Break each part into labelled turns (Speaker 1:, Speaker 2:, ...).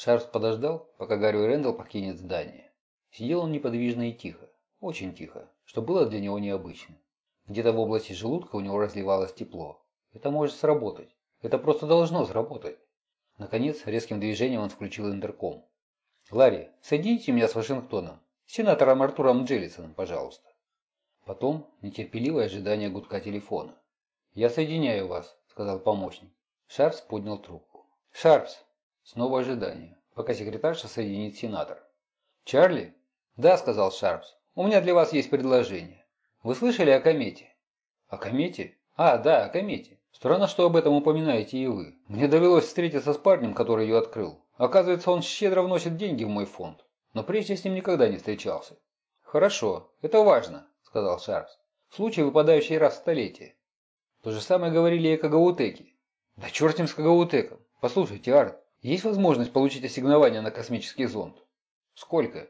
Speaker 1: Шарпс подождал, пока Гарри Рэндалл покинет здание. Сидел он неподвижно и тихо, очень тихо, что было для него необычно. Где-то в области желудка у него разливалось тепло. Это может сработать. Это просто должно сработать. Наконец, резким движением он включил интерком. «Ларри, соедините меня с Вашингтоном. С сенатором Артуром Джеллисоном, пожалуйста». Потом нетерпеливое ожидание гудка телефона. «Я соединяю вас», — сказал помощник. Шарпс поднял трубку. «Шарпс!» Снова ожидание, пока секретарша соединит сенатор. «Чарли?» «Да», — сказал Шарпс. «У меня для вас есть предложение. Вы слышали о комете?» «О комете?» «А, да, о комете. Странно, что об этом упоминаете и вы. Мне довелось встретиться с парнем, который ее открыл. Оказывается, он щедро вносит деньги в мой фонд. Но прежде с ним никогда не встречался». «Хорошо, это важно», — сказал Шарпс. «Случай, выпадающий раз в столетие». То же самое говорили и о Кагаутеке. «Да черт с ним с Кагаутеком. Послушайте, Арт, есть возможность получить ассигнование на космический зонд? Сколько?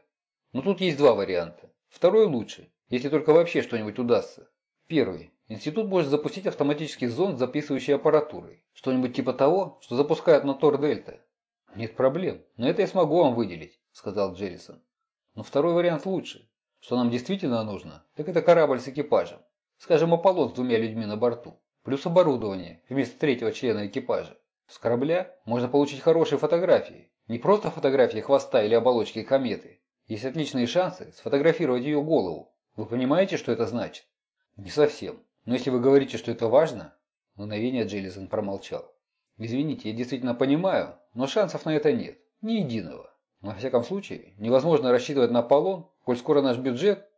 Speaker 1: Ну тут есть два варианта. Второй лучше, если только вообще что-нибудь удастся. Первый. Институт может запустить автоматический зонд с записывающей аппаратурой. Что-нибудь типа того, что запускают на Тор-Дельта. Нет проблем, но это я смогу вам выделить, сказал Джеллисон. Но второй вариант лучше. Что нам действительно нужно, так это корабль с экипажем. Скажем, Аполлон с двумя людьми на борту. Плюс оборудование вместо третьего члена экипажа. С корабля можно получить хорошие фотографии. Не просто фотографии хвоста или оболочки кометы. Есть отличные шансы сфотографировать ее голову. Вы понимаете, что это значит? Не совсем. Но если вы говорите, что это важно... Мгновение Джеллисон промолчал. Извините, я действительно понимаю, но шансов на это нет. Ни единого. Во всяком случае, невозможно рассчитывать на Аполлон, коль скоро наш бюджет...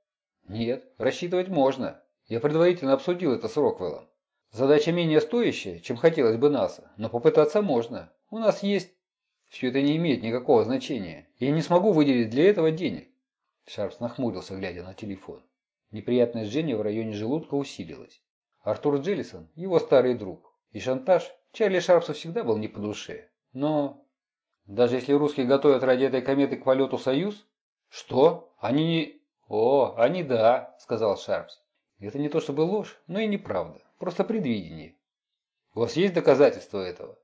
Speaker 1: Нет, рассчитывать можно. Я предварительно обсудил это с Роквеллом. Задача менее стоящая, чем хотелось бы НАСА, но попытаться можно. У нас есть... Все это не имеет никакого значения. Я не смогу выделить для этого денег. Шарпс нахмурился, глядя на телефон. Неприятное жжение в районе желудка усилилось. Артур Джеллисон – его старый друг. И шантаж Чарли Шарпсу всегда был не по душе. Но... Даже если русские готовят ради этой кометы к полету «Союз»? Что? Они не... О, они да, сказал Шарпс. Это не то чтобы ложь, но и неправда. Просто предвидение. У вас есть доказательства этого?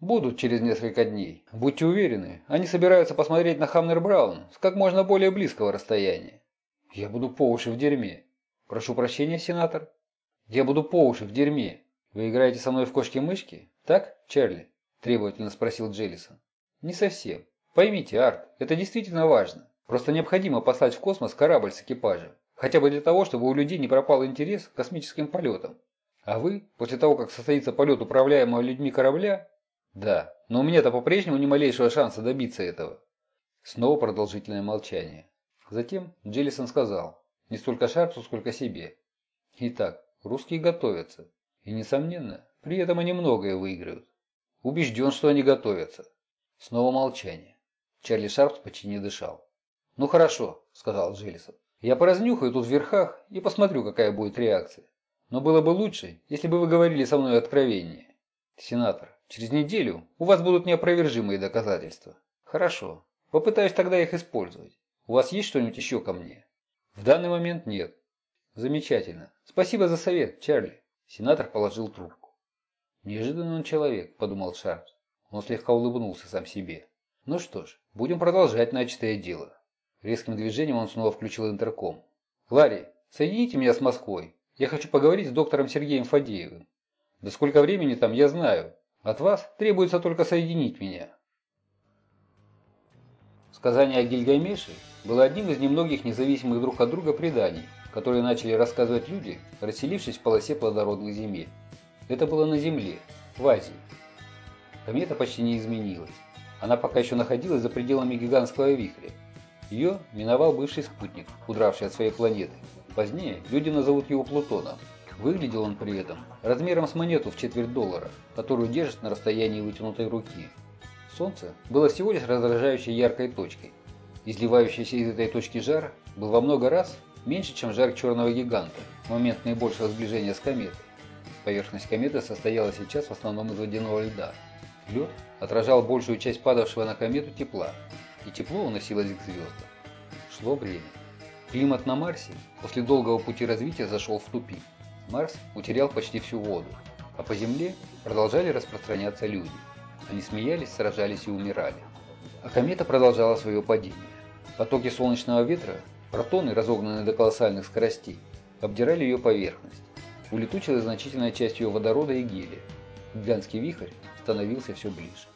Speaker 1: Будут через несколько дней. Будьте уверены, они собираются посмотреть на Хамнер Браун с как можно более близкого расстояния. Я буду по уши в дерьме. Прошу прощения, сенатор. Я буду по уши в дерьме. Вы играете со мной в кошки-мышки? Так, Чарли? Требовательно спросил Джеллисон. Не совсем. Поймите, Арт, это действительно важно. Просто необходимо послать в космос корабль с экипажем. Хотя бы для того, чтобы у людей не пропал интерес к космическим полетам. А вы, после того, как состоится полет управляемого людьми корабля? Да, но у меня-то по-прежнему ни малейшего шанса добиться этого. Снова продолжительное молчание. Затем Джеллисон сказал, не столько Шарпсу, сколько себе. Итак, русские готовятся. И, несомненно, при этом они многое выиграют. Убежден, что они готовятся. Снова молчание. Чарли Шарпс почти не дышал. «Ну хорошо», — сказал Джеллисон. «Я поразнюхаю тут в верхах и посмотрю, какая будет реакция. Но было бы лучше, если бы вы говорили со мной откровеннее. Сенатор, через неделю у вас будут неопровержимые доказательства. Хорошо. Попытаюсь тогда их использовать. У вас есть что-нибудь еще ко мне? В данный момент нет. Замечательно. Спасибо за совет, Чарли. Сенатор положил трубку. Неожиданный он человек, подумал Шарпс. Он слегка улыбнулся сам себе. Ну что ж, будем продолжать начатое дело. Резким движением он снова включил интерком. «Ларри, соедините меня с Москвой. Я хочу поговорить с доктором Сергеем Фадеевым. Да сколько времени там, я знаю. От вас требуется только соединить меня. Сказание о Гильгамеше было одним из немногих независимых друг от друга преданий, которые начали рассказывать люди, расселившись в полосе плодородных земель. Это было на Земле, в Азии. Комета почти не изменилась. Она пока еще находилась за пределами гигантского вихря. Ее миновал бывший спутник, удравший от своей планеты, Позднее люди назовут его Плутоном. Выглядел он при этом размером с монету в четверть доллара, которую держит на расстоянии вытянутой руки. Солнце было всего лишь раздражающей яркой точкой. Изливающийся из этой точки жар был во много раз меньше, чем жар черного гиганта в момент наибольшего сближения с кометой. Поверхность кометы состояла сейчас в основном из водяного льда. Лед отражал большую часть падавшего на комету тепла, и тепло уносилось к звездам. Шло время. Климат на Марсе после долгого пути развития зашел в тупик. Марс утерял почти всю воду, а по Земле продолжали распространяться люди. Они смеялись, сражались и умирали. А комета продолжала свое падение. Потоки солнечного ветра, протоны, разогнанные до колоссальных скоростей, обдирали ее поверхность. Улетучилась значительная часть ее водорода и гелия. Гигантский вихрь становился все ближе.